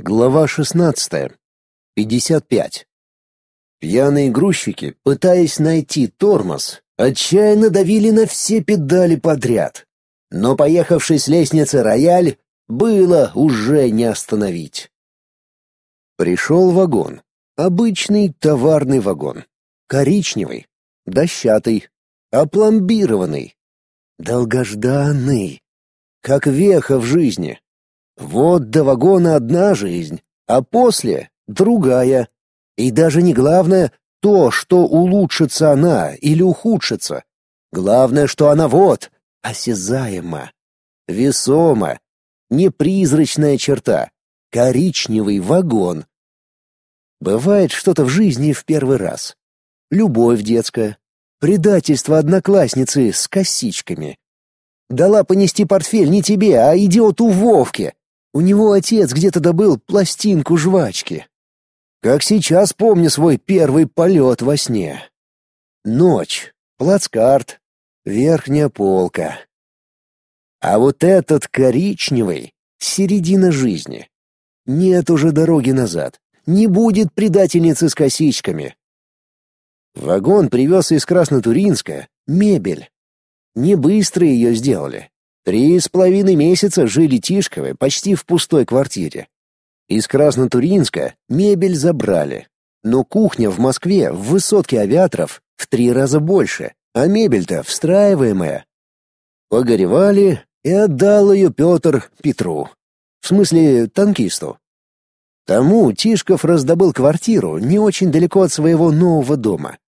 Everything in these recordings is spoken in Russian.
Глава 16. 55. Пьяные грузчики, пытаясь найти тормоз, отчаянно давили на все педали подряд. Но поехавший с лестницы рояль было уже не остановить. Пришел вагон. Обычный товарный вагон. Коричневый, дощатый, опломбированный, долгожданный, как веха в жизни. Вот до вагона одна жизнь, а после — другая. И даже не главное то, что улучшится она или ухудшится. Главное, что она вот, осязаема, весома, непризрачная черта, коричневый вагон. Бывает что-то в жизни в первый раз. Любовь детская, предательство одноклассницы с косичками. Дала понести портфель не тебе, а идиоту Вовке. У него отец где-то добыл пластинку жвачки. Как сейчас помню свой первый полет во сне. Ночь, плацкарт, верхняя полка. А вот этот коричневый — середина жизни. Нет уже дороги назад. Не будет предательницы с косичками. Вагон привез из Краснотуринска мебель. Не быстро ее сделали. Три с половиной месяца жили Тишковы почти в пустой квартире. Из Краснотуринска мебель забрали. Но кухня в Москве в высотке авиаторов в три раза больше, а мебель-то встраиваемая. Погоревали, и отдал ее Петр Петру. В смысле, танкисту. Тому Тишков раздобыл квартиру не очень далеко от своего нового дома.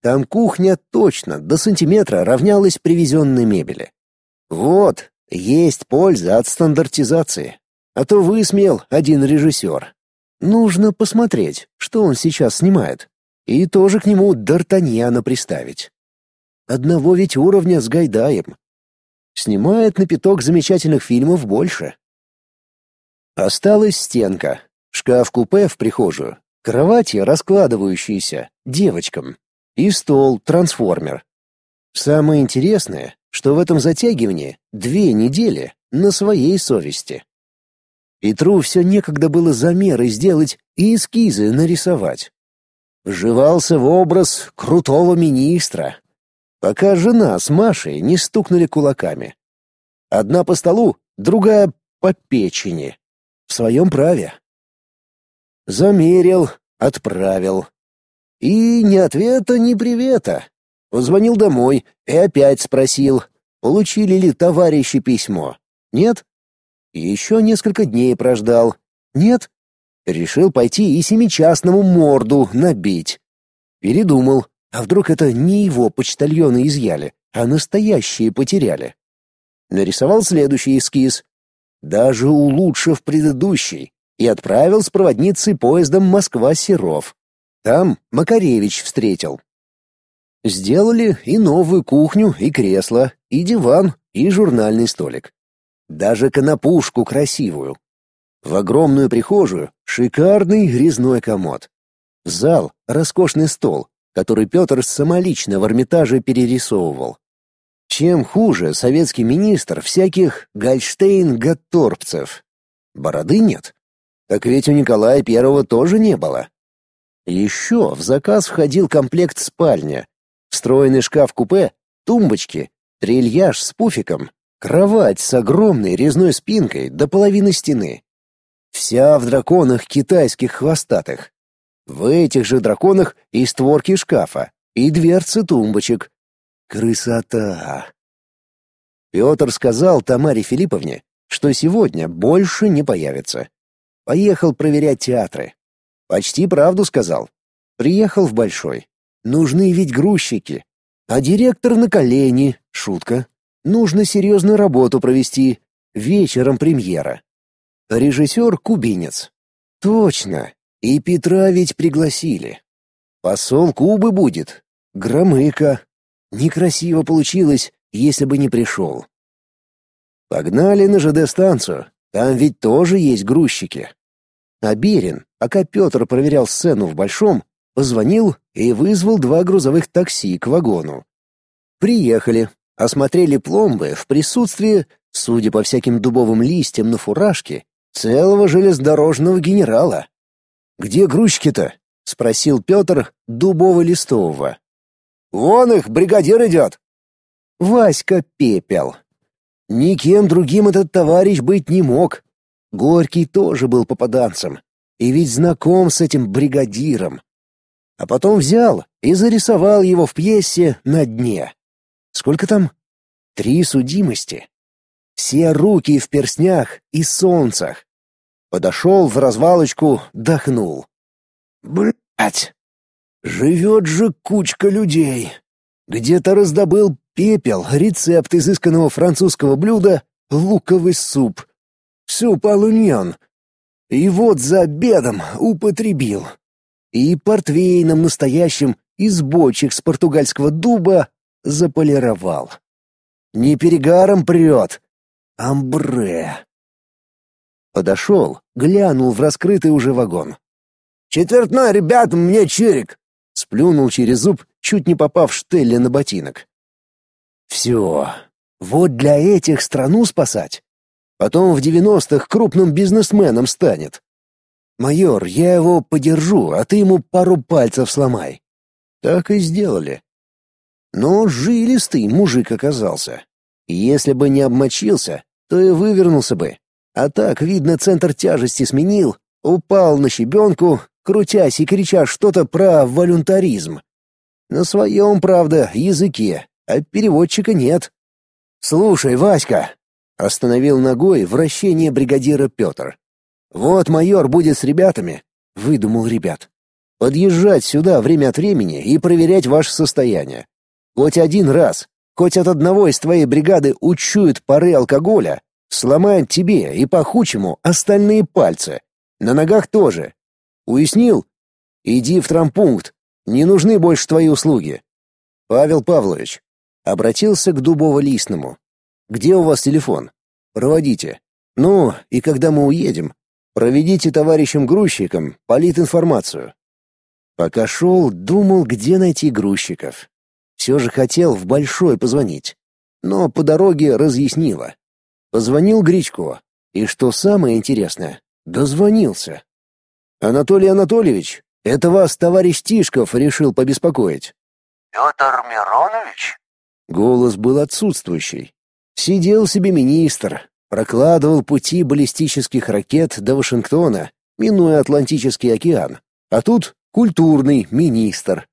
Там кухня точно до сантиметра равнялась привезенной мебели. Вот, есть польза от стандартизации. А то высмеял один режиссер. Нужно посмотреть, что он сейчас снимает. И тоже к нему Д'Артаньяна приставить. Одного ведь уровня с Гайдаем. Снимает на пяток замечательных фильмов больше. Осталась стенка, шкаф-купе в прихожую, кровати раскладывающиеся, девочкам, и стол-трансформер. Самое интересное, что в этом затягивании две недели на своей совести. Петру все некогда было замеры сделать и эскизы нарисовать. Вживался в образ крутого министра, пока жена с Машей не стукнули кулаками. Одна по столу, другая по печени. В своем праве. Замерил, отправил. И ни ответа, ни привета. Позвонил домой и опять спросил, получили ли товарищи письмо. Нет? Еще несколько дней прождал. Нет? Решил пойти и семичастному морду набить. Передумал, а вдруг это не его почтальоны изъяли, а настоящие потеряли. Нарисовал следующий эскиз, даже улучшив предыдущий, и отправил с проводницей поездом Москва-Серов. Там Макаревич встретил. Сделали и новую кухню, и кресло, и диван, и журнальный столик. Даже конопушку красивую. В огромную прихожую шикарный резной комод. В зал роскошный стол, который Петр самолично в Эрмитаже перерисовывал. Чем хуже советский министр всяких Гольштейн-Гатторпцев? Бороды нет. Так ведь у Николая Первого тоже не было. Еще в заказ входил комплект спальня, встроенный шкаф-купе, тумбочки, трильяж с пуфиком, кровать с огромной резной спинкой до половины стены. Вся в драконах китайских хвостатых. В этих же драконах и створки шкафа, и дверцы тумбочек. Красота! Петр сказал Тамаре Филипповне, что сегодня больше не появится. Поехал проверять театры. Почти правду сказал. Приехал в Большой. Нужны ведь грузчики. А директор на колени, шутка. Нужно серьезную работу провести. Вечером премьера. Режиссер кубинец. Точно. И Петра ведь пригласили. Посол Кубы будет. Громыко. Некрасиво получилось, если бы не пришел. Погнали на ЖД-станцию. Там ведь тоже есть грузчики. А Берин, пока Петр проверял сцену в Большом, Позвонил и вызвал два грузовых такси к вагону. Приехали, осмотрели пломбы в присутствии, судя по всяким дубовым листьям на фуражке, Целого железнодорожного генерала. «Где грузчики-то?» — спросил Петр Дубово-Листового. «Вон их, бригадир идет!» Васька пепел. Никем другим этот товарищ быть не мог. Горький тоже был попаданцем. И ведь знаком с этим бригадиром. А потом взял и зарисовал его в пьесе на дне. Сколько там? Три судимости. Все руки в перстнях и солнцах. Подошел в развалочку, дохнул. Блять! Живет же кучка людей. Где-то раздобыл пепел, рецепт изысканного французского блюда — луковый суп. Суп алуньон. И вот за обедом употребил. И портвейном настоящим из бочек с португальского дуба заполировал. Не перегаром прет, амбре. Подошел, глянул в раскрытый уже вагон. «Четвертной, ребята, мне чирик!» Сплюнул через зуб, чуть не попав штелли на ботинок. «Все. Вот для этих страну спасать. Потом в девяностых крупным бизнесменом станет. Майор, я его подержу, а ты ему пару пальцев сломай». Так и сделали. Но жилистый мужик оказался. Если бы не обмочился, то и вывернулся бы. А так, видно, центр тяжести сменил, упал на щебенку, крутясь и крича что-то про волюнтаризм. На своем, правда, языке, а переводчика нет. «Слушай, Васька!» — остановил ногой вращение бригадира Петр. «Вот майор будет с ребятами», — выдумал ребят. «Подъезжать сюда время от времени и проверять ваше состояние. Хоть один раз, хоть от одного из твоей бригады учуют пары алкоголя, Сломает тебе и пахучему остальные пальцы. На ногах тоже. Уяснил? Иди в трампункт. Не нужны больше твои услуги. Павел Павлович обратился к Дубово-Листному. Где у вас телефон? Проводите. Ну, и когда мы уедем, проведите товарищам-грузчикам политинформацию. Пока шел, думал, где найти грузчиков. Все же хотел в Большой позвонить. Но по дороге разъяснило. Позвонил Гречко, и что самое интересное, дозвонился. «Анатолий Анатольевич, это вас товарищ Тишков решил побеспокоить». «Петр Миронович?» Голос был отсутствующий. Сидел себе министр, прокладывал пути баллистических ракет до Вашингтона, минуя Атлантический океан. А тут культурный министр.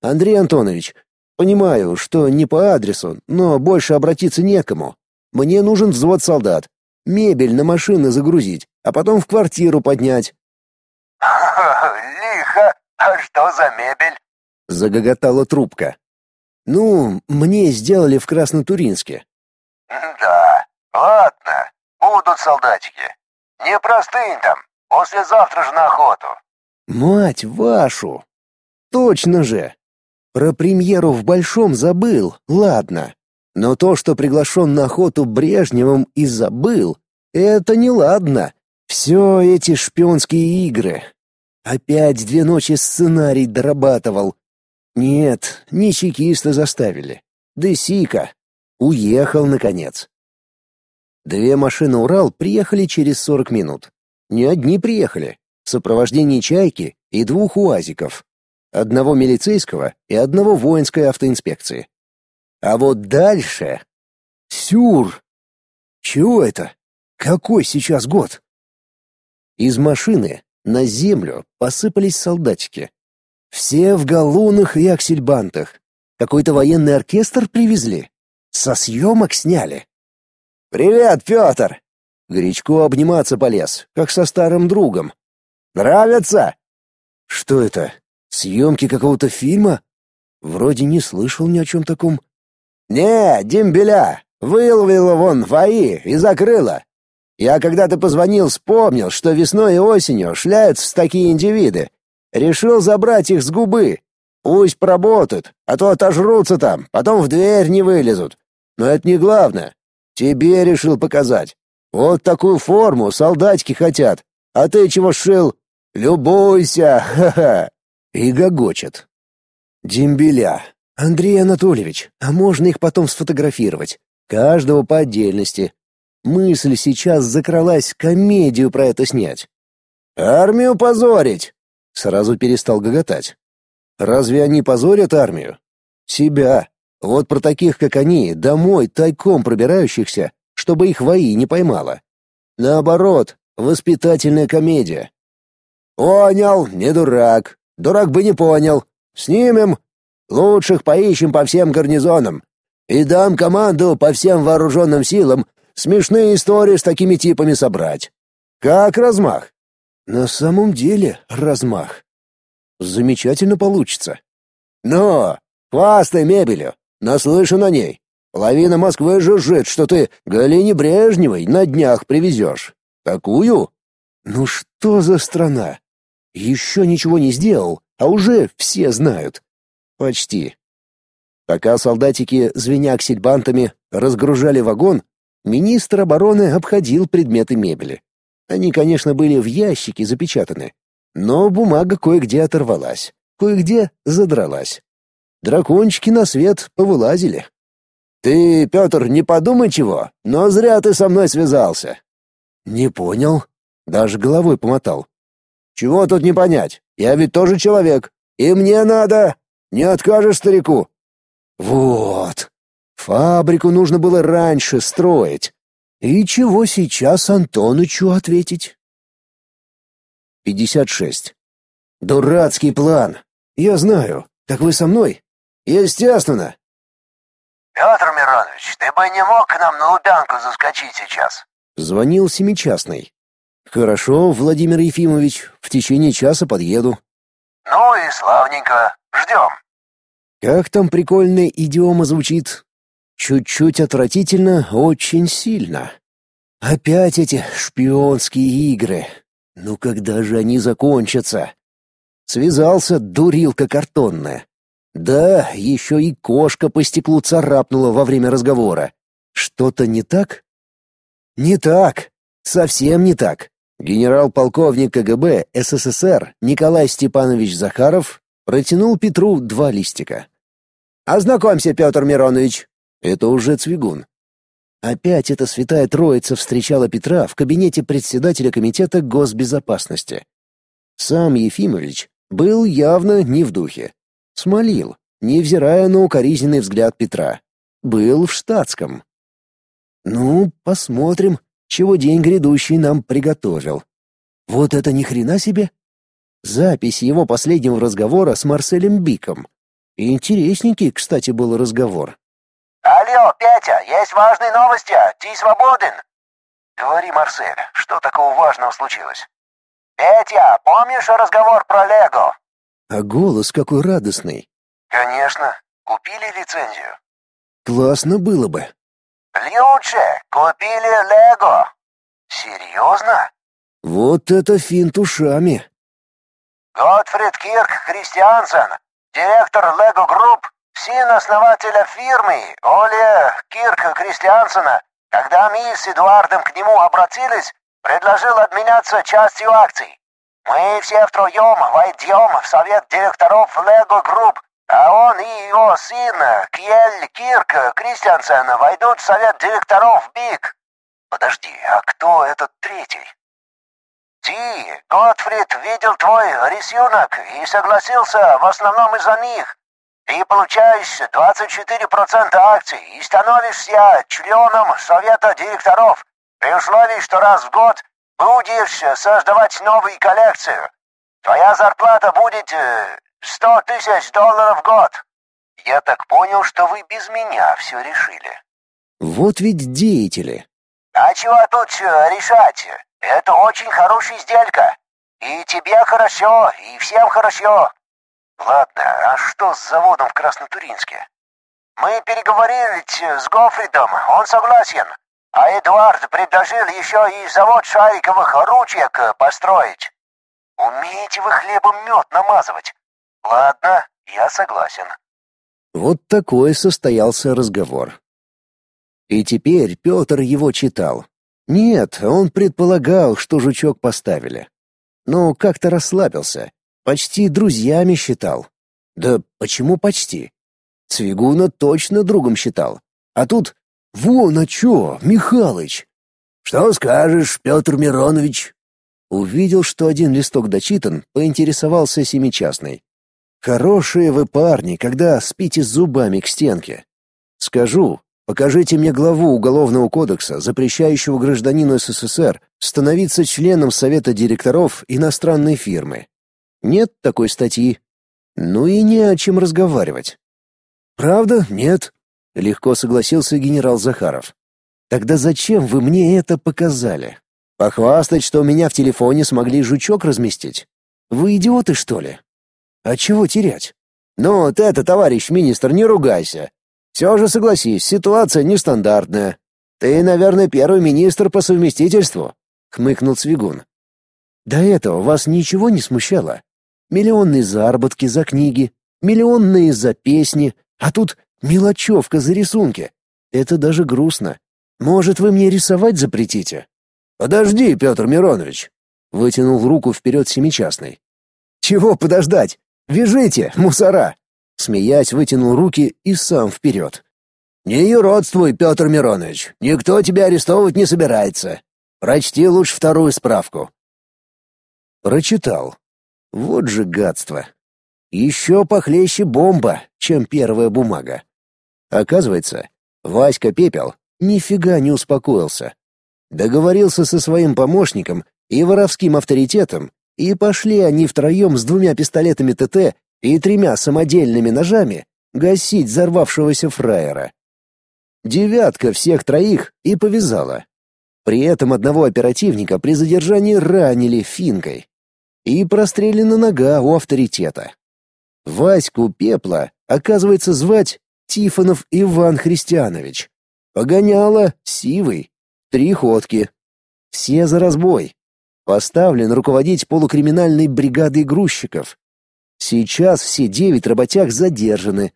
Андрей Антонович, понимаю, что не по адресу, но больше обратиться некому. Мне нужен взвод солдат. Мебель на машины загрузить, а потом в квартиру поднять. Лихо. А что за мебель? Загоготала трубка. Ну, мне сделали в Краснотуринске. Да. Ладно. Будут солдатики. Не простынь там. Послезавтра же на охоту. Мать вашу. Точно же. Про премьеру в Большом забыл. Ладно. Но то, что приглашен на охоту Брежневым и забыл, это неладно. Все эти шпионские игры. Опять две ночи сценарий дорабатывал. Нет, не чекисты заставили. Да Сика. Уехал, наконец. Две машины «Урал» приехали через сорок минут. Не одни приехали. В сопровождении «Чайки» и двух УАЗиков. Одного милицейского и одного воинской автоинспекции. А вот дальше... Сюр! Чего это? Какой сейчас год? Из машины на землю посыпались солдатики. Все в галунах и аксельбантах. Какой-то военный оркестр привезли. Со съемок сняли. «Привет, Петр!» Горячко обниматься полез, как со старым другом. «Нравится?» «Что это? Съемки какого-то фильма?» Вроде не слышал ни о чем таком. «Не, дембеля! Выловила вон вои и закрыла. Я когда ты позвонил, вспомнил, что весной и осенью шляются такие индивиды. Решил забрать их с губы. Пусть поработают, а то отожрутся там, потом в дверь не вылезут. Но это не главное. Тебе решил показать. Вот такую форму солдатики хотят. А ты чего шил? Любуйся, ха-ха!» И гогочет. «Дембеля, Андрей Анатольевич, а можно их потом сфотографировать? Каждого по отдельности. Мысль сейчас закралась комедию про это снять. «Армию позорить!» Сразу перестал гоготать. «Разве они позорят армию?» «Себя. Вот про таких, как они, домой тайком пробирающихся, чтобы их вои не поймала. Наоборот, воспитательная комедия. Понял, не дурак. Дурак бы не понял. Снимем. Лучших поищем по всем гарнизонам. И дам команду по всем вооруженным силам смешные истории с такими типами собрать. Как размах? На самом деле размах. Замечательно получится. Но, хвастай мебелью, наслышан о ней. Половина Москвы жужжит, что ты Галине Брежневой на днях привезешь. Такую? Ну что за страна? Еще ничего не сделал, а уже все знают. Почти. Пока солдатики, звеня аксельбантами, разгружали вагон, министр обороны обходил предметы мебели. Они, конечно, были в ящике запечатаны, но бумага кое-где оторвалась, кое-где задралась. Дракончики на свет повылазили. «Ты, Петр, не подумай чего, но зря ты со мной связался». «Не понял». Даже головой помотал. «Чего тут не понять? Я ведь тоже человек. И мне надо. Не откажешь старику?» «Вот. Фабрику нужно было раньше строить. И чего сейчас Антонычу ответить?» 56. «Дурацкий план. Я знаю. Так вы со мной?» «Естественно. «Петр Миронович, ты бы не мог к нам на Лубянку заскочить сейчас?» Звонил семичастный. «Хорошо, Владимир Ефимович, в течение часа подъеду». «Ну и славненько. Ждем». Как там прикольная идиома звучит? Чуть-чуть отвратительно, очень сильно. Опять эти шпионские игры. Ну когда же они закончатся? Связался дурилка картонная. Да, еще и кошка по стеклу царапнула во время разговора. Что-то не так? Не так. Совсем не так. Генерал-полковник КГБ СССР Николай Степанович Захаров протянул Петру два листика. «Ознакомься, Петр Миронович». Это уже Цвигун. Опять эта святая троица встречала Петра в кабинете председателя комитета госбезопасности. Сам Ефимович был явно не в духе. Смолил, невзирая на укоризненный взгляд Петра. Был в штатском. Ну, посмотрим, чего день грядущий нам приготовил. Вот это ни хрена себе. Запись его последнего разговора с Марселем Биком. Интересненький, кстати, был разговор. «Алло, Петя, есть важные новости, ты свободен?» «Говори, Марсель, что такого важного случилось?» «Петя, помнишь разговор про Лего?» А голос какой радостный. Конечно. Купили лицензию? Классно было бы. Лучше. Купили Лего. Серьезно? Вот это финт ушами. Готфрид Кирк Христиансен, директор Лего Групп, сын основателя фирмы Оле Кирк Христиансена, когда мы с Эдуардом к нему обратились, предложил обменяться частью акций. Мы все втроем войдем в совет директоров Лего Групп, а он и его сын Кьель Кирк Кристиансен войдут в совет директоров БИК. Подожди, а кто этот третий? Ти, Готфрид видел твой рисунок и согласился в основном из-за них. Ты получаешь 24% акций и становишься членом совета директоров, при условии, что раз в год Будешь создавать новую коллекцию. Твоя зарплата будет э, сто тысяч долларов в год. Я так понял, что вы без меня все решили. Вот ведь деятели. А чего тут э, решать? Это очень хорошая сделка. И тебе хорошо, и всем хорошо. Ладно, а что с заводом в Краснотуринске? Мы переговорили с Гофридом, он согласен. А Эдуард предложил еще и завод шариковых ручек построить. Умеете вы хлебом мед намазывать? Ладно, я согласен. Вот такой состоялся разговор. И теперь Петр его читал. Нет, он предполагал, что жучок поставили. Но как-то расслабился. Почти друзьями считал. Да почему почти? Цвигуна точно другом считал. А тут Вон, а чё, Михалыч? «Что скажешь, Петр Миронович?» Увидел, что один листок дочитан, поинтересовался семичастный. «Хорошие вы парни, когда спите с зубами к стенке. Скажу, покажите мне главу Уголовного кодекса, запрещающего гражданину СССР становиться членом Совета директоров иностранной фирмы. Нет такой статьи. Ну и не о чем разговаривать. Правда? Нет, легко согласился генерал Захаров. Тогда зачем вы мне это показали? Похвастать, что у меня в телефоне смогли жучок разместить? Вы идиоты, что ли? А чего терять? Ну, ты-то, товарищ министр, не ругайся. Все же согласись, ситуация нестандартная. Ты, наверное, первый министр по совместительству, хмыкнул Цвигун. До этого вас ничего не смущало? Миллионные заработки за книги, миллионные за песни, а тут мелочевка за рисунки. Это даже грустно. Может, вы мне рисовать запретите? Подожди, Петр Миронович, вытянул руку вперед семичастный. Чего подождать? Вяжите, мусора! Смеясь, вытянул руки и сам вперед. «Не юродствуй, Петр Миронович, никто тебя арестовывать не собирается. Прочти лучше вторую справку». Прочитал. Вот же гадство. Еще похлеще бомба, чем первая бумага. Оказывается, Васька Пепел нифига не успокоился. Договорился со своим помощником и воровским авторитетом, и пошли они втроем с двумя пистолетами ТТ и тремя самодельными ножами гасить взорвавшегося фраера. Девятка всех троих и повязала. При этом одного оперативника при задержании ранили финкой. И прострелена нога у авторитета. Ваську Пепла, оказывается, звать Тифонов Иван Христианович. Погоняло Сивый. Три ходки. Все за разбой. Поставлен руководить полукриминальной бригадой грузчиков. Сейчас все девять работяг задержаны.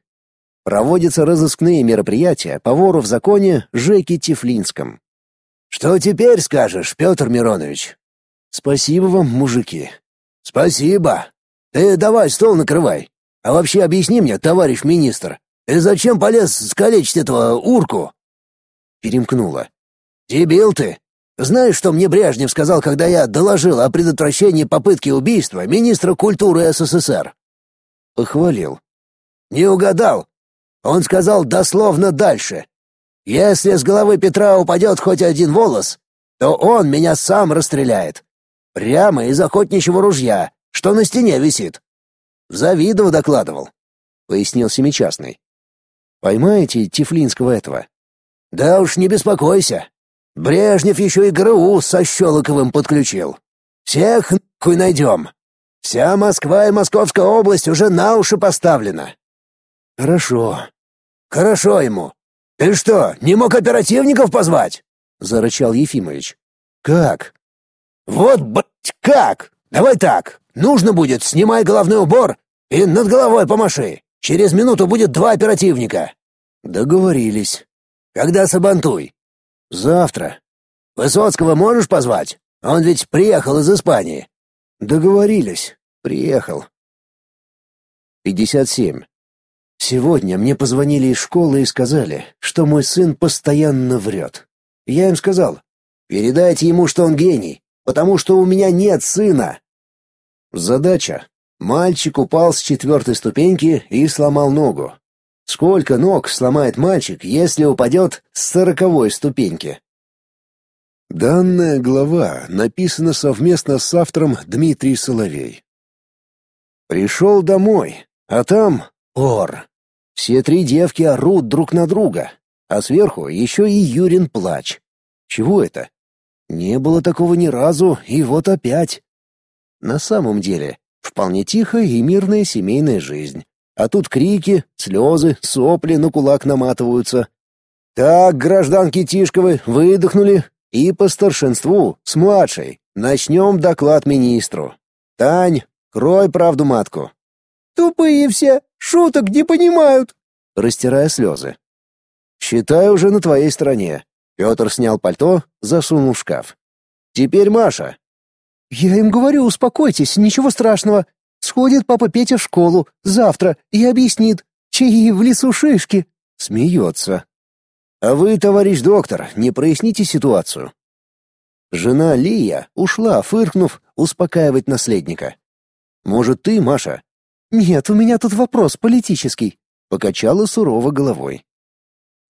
Проводятся разыскные мероприятия по вору в законе Жеке Тифлинском. «Что теперь скажешь, Петр Миронович?» «Спасибо вам, мужики». «Спасибо. Ты давай стол накрывай. А вообще объясни мне, товарищ министр, ты зачем полез скалечить этого урку?» Перемкнуло. «Дебил ты! Знаешь, что мне Брежнев сказал, когда я доложил о предотвращении попытки убийства министра культуры СССР?» Похвалил. «Не угадал. Он сказал дословно дальше. Если с головы Петра упадет хоть один волос, то он меня сам расстреляет. Прямо из охотничьего ружья, что на стене висит. В Завидово докладывал», — пояснил Семичастный. «Поймаете Тифлинского этого?» «Да уж не беспокойся. Брежнев еще и ГРУ со Щелоковым подключил. Всех нахуй найдем. Вся Москва и Московская область уже на уши поставлена». «Хорошо». «Хорошо ему. Ты что, не мог оперативников позвать?» — зарычал Ефимович. «Как?» «Вот, блядь, как? Давай так. Нужно будет, снимай головной убор и над головой помаши. Через минуту будет два оперативника». «Договорились». «Когда сабантуй?» «Завтра». «Высоцкого можешь позвать? Он ведь приехал из Испании». «Договорились. Приехал». 57. Сегодня мне позвонили из школы и сказали, что мой сын постоянно врет. Я им сказал, передайте ему, что он гений, потому что у меня нет сына. Задача. Мальчик упал с четвертой ступеньки и сломал ногу. Сколько ног сломает мальчик, если упадет с сороковой ступеньки? Данная глава написана совместно с автором Дмитрий Соловей. Пришел домой, а там ор. Все три девки орут друг на друга, а сверху еще и Юрин плач. Чего это? Не было такого ни разу, и вот опять. На самом деле, вполне тихая и мирная семейная жизнь. А тут крики, слезы, сопли на кулак наматываются. Так, гражданки Тишковы, выдохнули, и по старшинству, с младшей, начнем доклад министру. Тань, крой правду матку. Тупые все, шуток не понимают, растирая слезы. Считай уже на твоей стороне. Петр снял пальто, засунул в шкаф. Теперь Маша. Я им говорю, успокойтесь, ничего страшного. Сходит папа Петя в школу завтра и объяснит, чьи в лесу шишки. Смеется. А вы, товарищ доктор, не проясните ситуацию. Жена Лия ушла, фыркнув, успокаивать наследника. «Может, ты, Маша?» «Нет, у меня тут вопрос политический», — покачала сурово головой.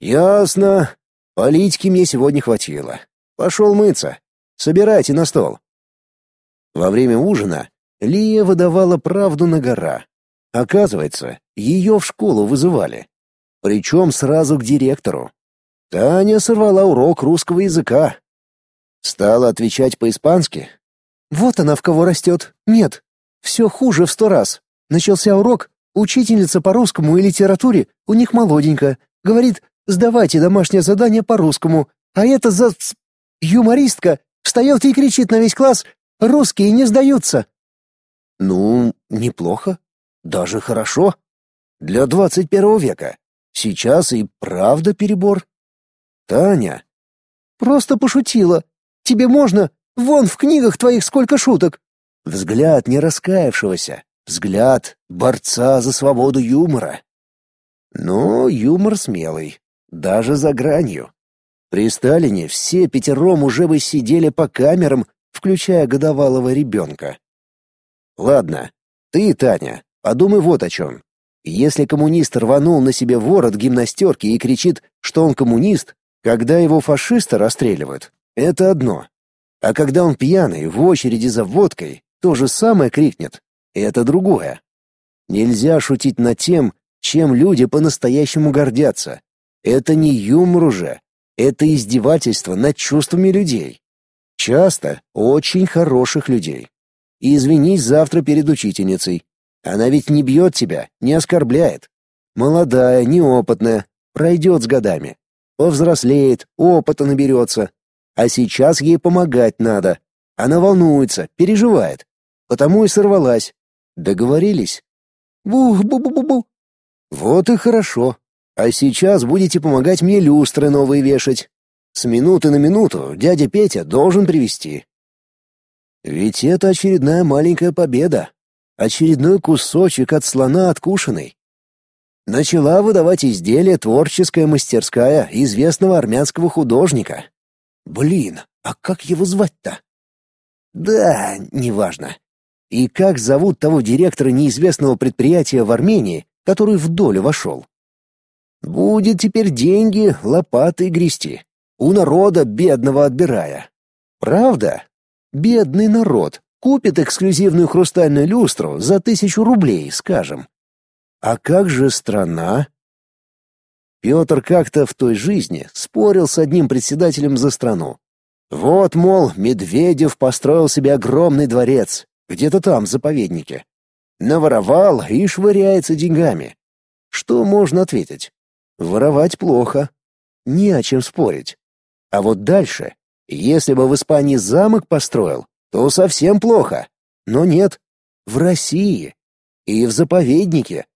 «Ясно. Политики мне сегодня хватило. Пошел мыться. Собирайте на стол». Во время ужина Лия выдавала правду на гора. Оказывается, ее в школу вызывали. Причем сразу к директору. Таня сорвала урок русского языка. Стала отвечать по-испански. «Вот она в кого растет. Нет, все хуже в сто раз. Начался урок, учительница по русскому и литературе у них молоденькая. Говорит, сдавайте домашнее задание по русскому. А это за... юмористка встает и кричит на весь класс, русские не сдаются. Ну, неплохо. Даже хорошо. Для двадцать первого века. Сейчас и правда перебор. Таня. Просто пошутила. Тебе можно? Вон в книгах твоих сколько шуток. Взгляд не раскаявшегося. Взгляд борца за свободу юмора. Но юмор смелый, даже за гранью. При Сталине все пятером уже бы сидели по камерам, включая годовалого ребенка. Ладно, ты, Таня, подумай вот о чем. Если коммунист рванул на себе ворот гимнастерки и кричит, что он коммунист, когда его фашисты расстреливают, это одно. А когда он пьяный в очереди за водкой, то же самое крикнет, это другое. Нельзя шутить над тем, чем люди по-настоящему гордятся. Это не юмор уже, это издевательство над чувствами людей. Часто очень хороших людей. И извинись завтра перед учительницей. Она ведь не бьет тебя, не оскорбляет. Молодая, неопытная, пройдет с годами. Повзрослеет, опыта наберется. А сейчас ей помогать надо. Она волнуется, переживает. Потому и сорвалась. Договорились? Бу-бу-бу-бу-бу. Вот и хорошо. А сейчас будете помогать мне люстры новые вешать. С минуты на минуту дядя Петя должен привести. Ведь это очередная маленькая победа. Очередной кусочек от слона откушенный. Начала выдавать изделия творческая мастерская известного армянского художника. Блин, а как его звать-то? Да, неважно. И как зовут того директора неизвестного предприятия в Армении, который в долю вошел? Будет теперь деньги лопатой грести, у народа бедного отбирая. Правда? Бедный народ купит эксклюзивную хрустальную люстру за тысячу рублей, скажем. А как же страна? Петр как-то в той жизни спорил с одним председателем за страну. Вот, мол, Медведев построил себе огромный дворец, где-то там, в заповеднике. Наворовал и швыряется деньгами. Что можно ответить? Воровать плохо. Не о чем спорить. А вот дальше, если бы в Испании замок построил, то совсем плохо. Но нет, в России и в заповеднике.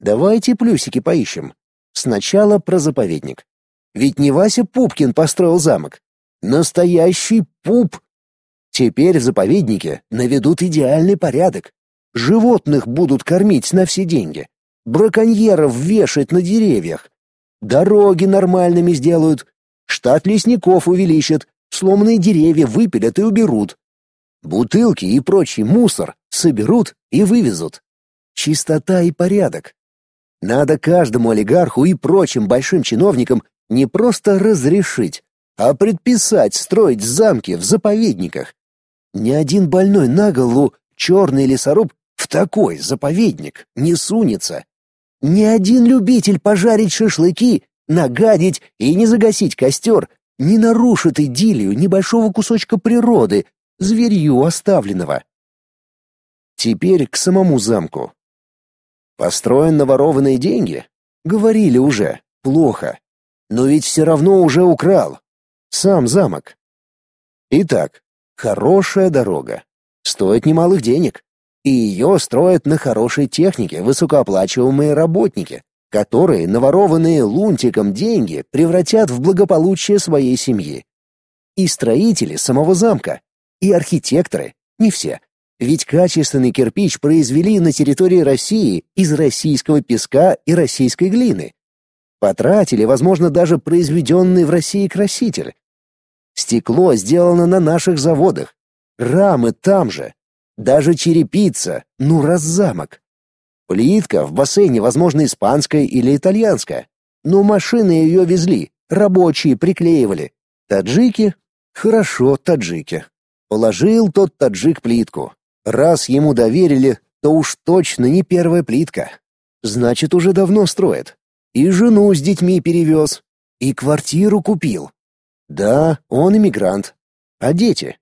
Давайте плюсики поищем. Сначала про заповедник. Ведь не Вася Пупкин построил замок. Настоящий пуп Теперь в заповеднике наведут идеальный порядок. Животных будут кормить на все деньги. Браконьеров вешать на деревьях. Дороги нормальными сделают. Штат лесников увеличат. Сломанные деревья выпилят и уберут. Бутылки и прочий мусор соберут и вывезут. Чистота и порядок. Надо каждому олигарху и прочим большим чиновникам не просто разрешить, а предписать строить замки в заповедниках. Ни один больной на голову черный лесоруб в такой заповедник не сунется. Ни один любитель пожарить шашлыки, нагадить и не загасить костер не нарушит идиллию небольшого кусочка природы, зверью оставленного. Теперь к самому замку. Построен на ворованные деньги? Говорили уже, плохо. Но ведь все равно уже украл. Сам замок. Итак, Хорошая дорога. Стоит немалых денег. И ее строят на хорошей технике высокооплачиваемые работники, которые наворованные лунтиком деньги превратят в благополучие своей семьи. И строители самого замка, и архитекторы, не все. Ведь качественный кирпич произвели на территории России из российского песка и российской глины. Потратили, возможно, даже произведенный в России краситель. Стекло сделано на наших заводах. Рамы там же. Даже черепица, ну раз замок. Плитка в бассейне, возможно, испанская или итальянская. Но машины ее везли, рабочие приклеивали. Таджики? Хорошо, таджики. Положил тот таджик плитку. Раз ему доверили, то уж точно не первая плитка. Значит, уже давно строит. И жену с детьми перевез. И квартиру купил. Да, он иммигрант. А дети?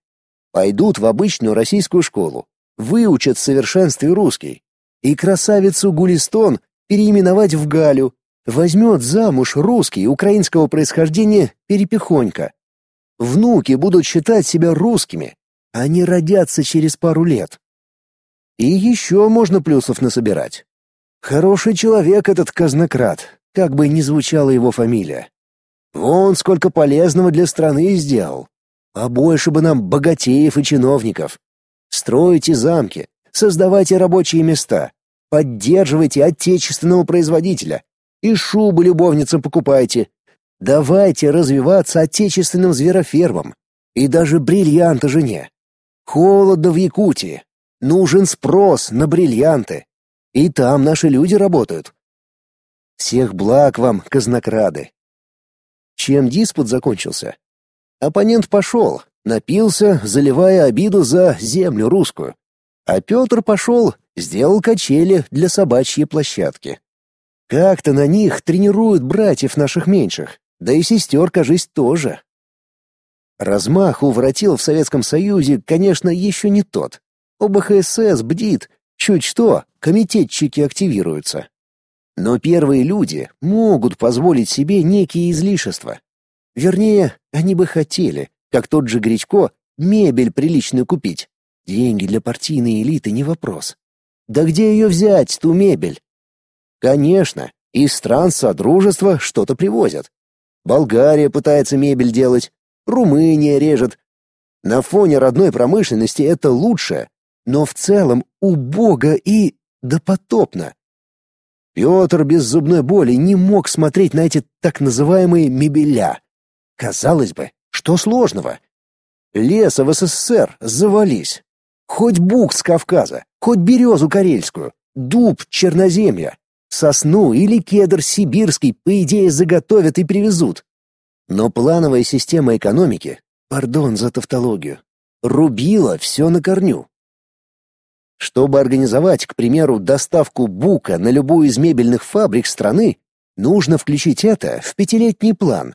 Пойдут в обычную российскую школу. Выучат в совершенстве русский. И красавицу Гулистон переименовать в Галю. Возьмет замуж русский украинского происхождения Перепихонька. Внуки будут считать себя русскими. Они родятся через пару лет. И еще можно плюсов насобирать. Хороший человек этот казнократ, как бы ни звучала его фамилия. Вон сколько полезного для страны сделал. Побольше бы нам богатеев и чиновников. Стройте замки, создавайте рабочие места, поддерживайте отечественного производителя и шубы любовницам покупайте. Давайте развиваться отечественным зверофермам и даже бриллианты жене. Холодно в Якутии. Нужен спрос на бриллианты. И там наши люди работают. Всех благ вам, казнокрады. Чем диспут закончился? Оппонент пошел, напился, заливая обиду за землю русскую. А Петр пошел, сделал качели для собачьей площадки. Как-то на них тренируют братьев наших меньших, да и сестер, кажись, тоже. Размах у воротил в Советском Союзе, конечно, еще не тот. ОБХСС бдит, чуть что, комитетчики активируются. Но первые люди могут позволить себе некие излишества. Вернее, они бы хотели, как тот же Гречко, мебель приличную купить. Деньги для партийной элиты не вопрос. Да где ее взять, ту мебель? Конечно, из стран Содружества что-то привозят. Болгария пытается мебель делать, Румыния режет. На фоне родной промышленности это лучше, но в целом убого и допотопно. Петр без зубной боли не мог смотреть на эти так называемые мебеля. Казалось бы, что сложного? Леса в СССР завались. Хоть бук с Кавказа, хоть березу карельскую, дуб черноземья, сосну или кедр сибирский, по идее, заготовят и привезут. Но плановая система экономики, пардон за тавтологию, рубила все на корню. Чтобы организовать, к примеру, доставку бука на любую из мебельных фабрик страны, нужно включить это в пятилетний план.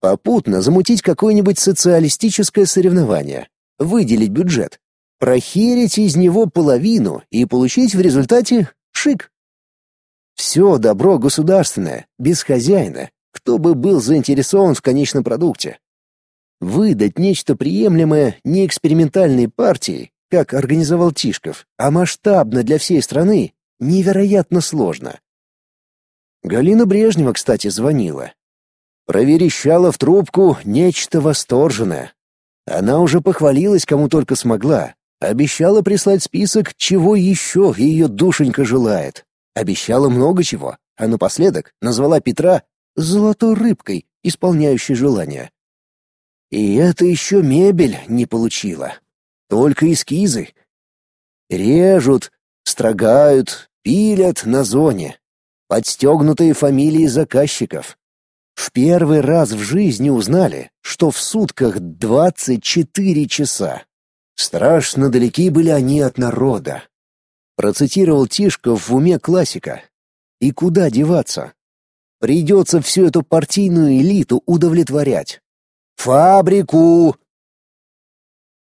Попутно замутить какое-нибудь социалистическое соревнование, выделить бюджет, прохерить из него половину и получить в результате шик. Все добро государственное, без хозяина, кто бы был заинтересован в конечном продукте. Выдать нечто приемлемое не экспериментальной партии, как организовал Тишков, а масштабно для всей страны, невероятно сложно. Галина Брежнева, кстати, звонила. Проверещала в трубку нечто восторженное. Она уже похвалилась кому только смогла, обещала прислать список, чего еще ее душенька желает. Обещала много чего, а напоследок назвала Петра золотой рыбкой, исполняющей желания. И это еще мебель не получила. Только эскизы. Режут, строгают, пилят на зоне. Подстегнутые фамилии заказчиков. В первый раз в жизни узнали, что в сутках 24 часа. Страшно далеки были они от народа. Процитировал Тишков в уме классика. И куда деваться? Придется всю эту партийную элиту удовлетворять. Фабрику,